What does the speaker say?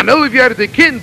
I know if you are the king,